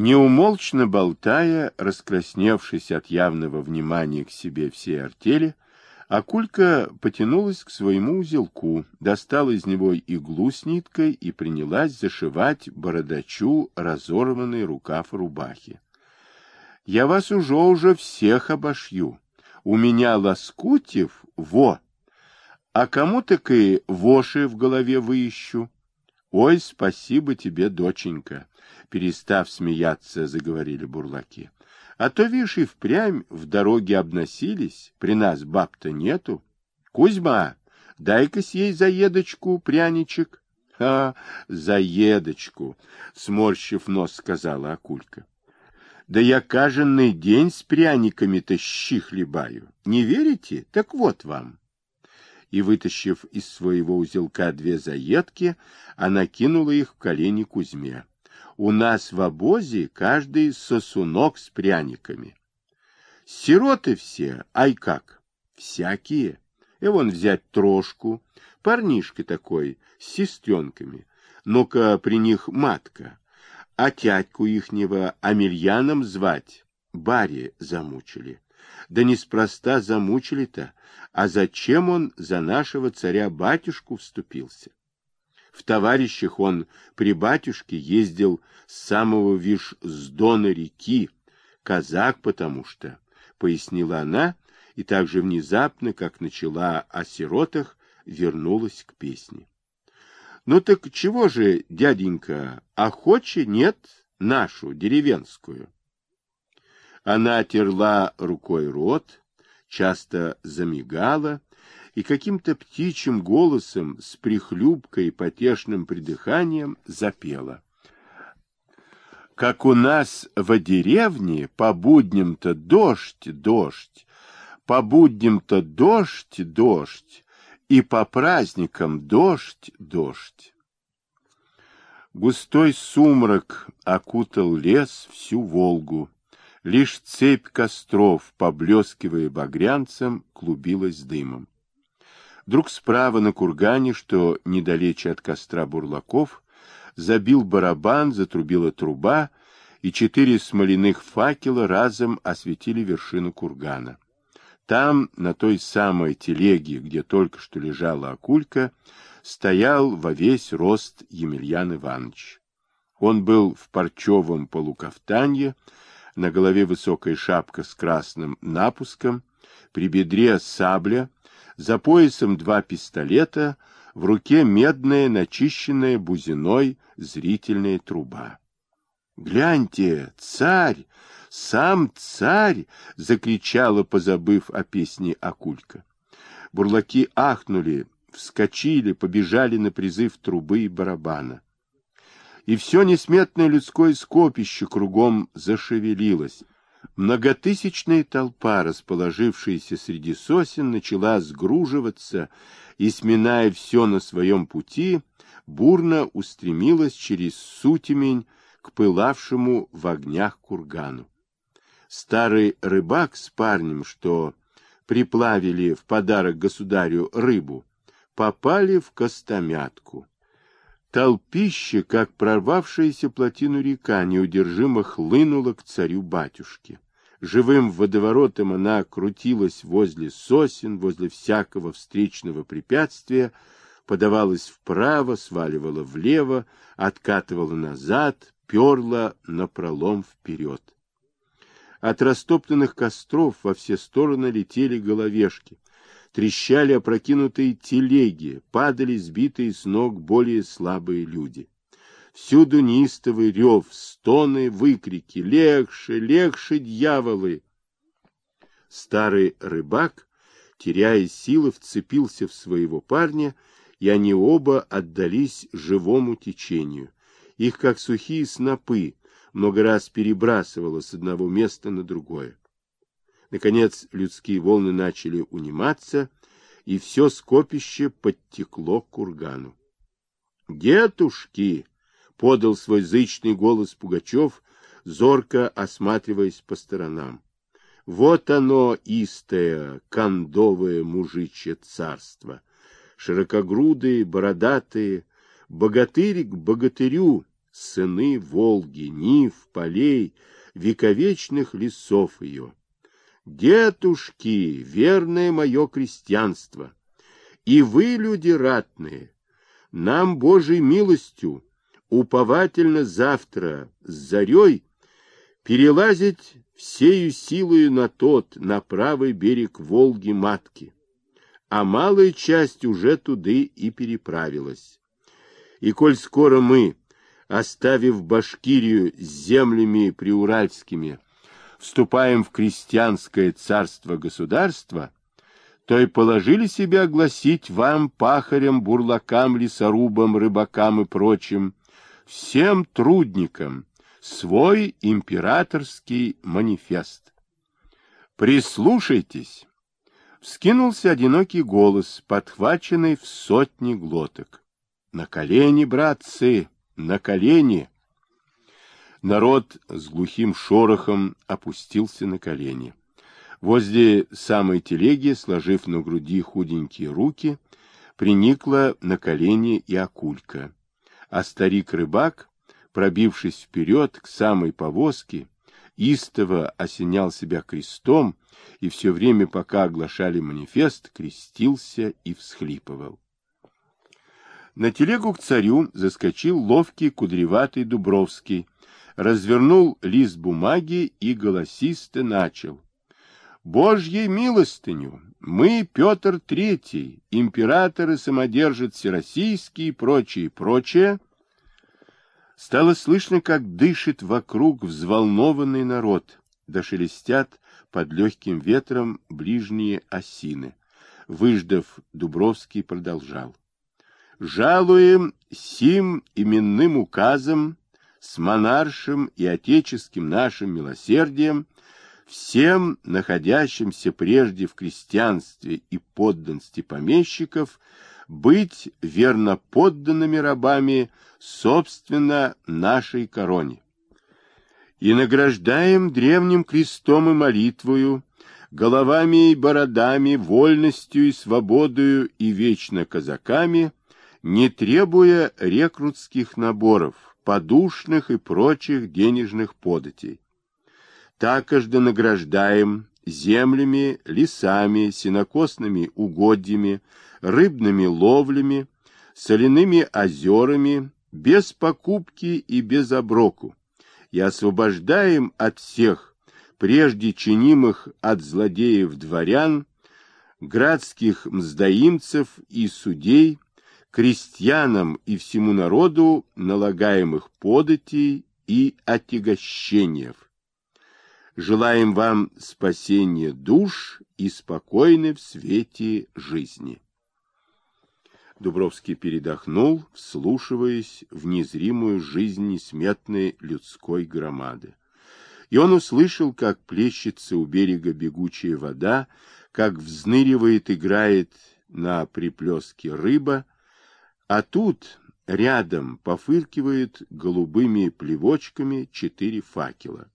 Неумолчно болтая, раскрасневшись от явного внимания к себе всей артели, Акулька потянулась к своему узелку, достала из него иглу с ниткой и принялась зашивать бородачу разорванный рукав рубахи. — Я вас уже уже всех обошью. У меня лоскутев во, а кому так и воши в голове выищу. Ой, спасибо тебе, доченька, перестав смеяться, заговорили бурлаки. А то, видишь, и впрямь в дороге обносились, при нас баб-то нету. Кузьма, дай-ка съей заедочку, пряничек. — А, заедочку, — сморщив нос, сказала Акулька. — Да я каждый день с пряниками-то щи хлебаю. Не верите? Так вот вам. И, вытащив из своего узелка две заедки, она кинула их в колени Кузьме. У нас в обозе каждый сосунок с пряниками. Сироты все, ай как, всякие. И вон взять трошку, парнишка такой, с сестренками. Ну-ка, при них матка. А тятьку ихнего Амельяном звать, Баре замучили. Да неспроста замучили-то, а зачем он за нашего царя-батюшку вступился? В товарищах он при батюшке ездил с самого виш с дона реки, казак потому что, — пояснила она, и так же внезапно, как начала о сиротах, вернулась к песне. — Ну так чего же, дяденька, охоче нет нашу, деревенскую? Она терла рукой рот, часто замигала, и каким-то птичьим голосом с прихлюбкой и потешным придыханием запела. Как у нас в деревне по будням-то дождь, дождь, по будням-то дождь, дождь, и по праздникам дождь, дождь. Густой сумрак окутал лес всю Волгу. Лишь цепь костров, поблескивая багрянцем, клубилась дымом. Вдруг справа на кургане, что недалече от костра бурлаков, забил барабан, затрубила труба, и четыре смоляных факела разом осветили вершину кургана. Там, на той самой телеге, где только что лежала акулька, стоял во весь рост Емельян Иванович. Он был в парчевом полукафтанье, на голове высокая шапка с красным напуском, при бедре сабля, за поясом два пистолета, в руке медная, начищенная бузиной зрительная труба. «Гляньте, царь! Сам царь!» — закричала, позабыв о песне Акулька. Бурлаки ахнули, вскочили, побежали на призыв трубы и барабана. И все несметное людское скопище кругом зашевелилось. Многотысячная толпа, расположившаяся среди сосен, начала сгруживаться и, сминая все на своем пути, бурно устремилась через сутемень к пылавшему в огнях кургану. Старый рыбак с парнем, что приплавили в подарок государю рыбу, попали в костомятку. Толпище, как прорвавшаяся плотину река, неудержимо хлынула к царю-батюшке. Живым водоворотом она крутилась возле сосен, возле всякого встречного препятствия, подавалась вправо, сваливала влево, откатывала назад, перла напролом вперед. От растоптанных костров во все стороны летели головешки, трещали опрокинутые телеги, падали сбитые с ног более слабые люди. Всюду неистовый рев, стоны, выкрики «Легче, легче, дьяволы!» Старый рыбак, теряя силы, вцепился в своего парня, и они оба отдались живому течению. Их, как сухие снопы, много раз перебрасывало с одного места на другое. Наконец людские волны начали униматься, и все скопище подтекло к кургану. «Детушки!» — подал свой зычный голос Пугачев, зорко осматриваясь по сторонам. «Вот оно, истое, кондовое мужичье царство! Широкогрудые, бородатые, богатырь к богатырю, сыны Волги, Нив, полей, вековечных лесов ее. Детушки, верное мое крестьянство, и вы, люди ратные, нам Божьей милостью уповательно завтра с зарей перелазить всею силою на тот, на правый берег Волги-матки, а малая часть уже туды и переправилась. И коль скоро мы, оставив Башкирию с землями приуральскими, вступаем в крестьянское царство-государство, то и положили себя гласить вам, пахарям, бурлакам, лесорубам, рыбакам и прочим, всем трудникам, свой императорский манифест. Прислушайтесь! Вскинулся одинокий голос, подхваченный в сотни глоток. На колени, братцы, на колени! Народ с глухим шорохом опустился на колени. Возле самой телеги, сложив на груди худенькие руки, приникла на колени и акулька. А старик-рыбак, пробившись вперед к самой повозке, истово осенял себя крестом и все время, пока оглашали манифест, крестился и всхлипывал. На телегу к царю заскочил ловкий кудреватый Дубровский, развернул лист бумаги и голосисто начал. Божьей милостыню мы, Петр Третий, император и самодержец всероссийский и прочее, прочее, стало слышно, как дышит вокруг взволнованный народ, да шелестят под легким ветром ближние осины. Выждав, Дубровский продолжал. «Жалуем сим именным указом с монаршим и отеческим нашим милосердием всем находящимся прежде в крестьянстве и подданстве помещиков быть верно подданными рабами собственно нашей короне. И награждаем древним крестом и молитвою, головами и бородами, вольностью и свободою и вечно казаками, не требуя рекрутских наборов, подушных и прочих денежных податей такожды награждаем землями, лесами, сенокосными угодьями, рыбными ловлями, соляными озерами, без покупки и без оброку, и освобождаем от всех, прежде чинимых от злодеев дворян, градских мздоимцев и судей, крестьянам и всему народу налагаемых податей и отягощениев Желаем вам спасения душ и спокойной в свете жизни. Дубровский передохнул, вслушиваясь в незримую жизнь несметной людской громады. И он услышал, как плещется у берега бегучая вода, как взныривает, играет на приплеске рыба, а тут рядом пофыркивает голубыми плевочками четыре факела.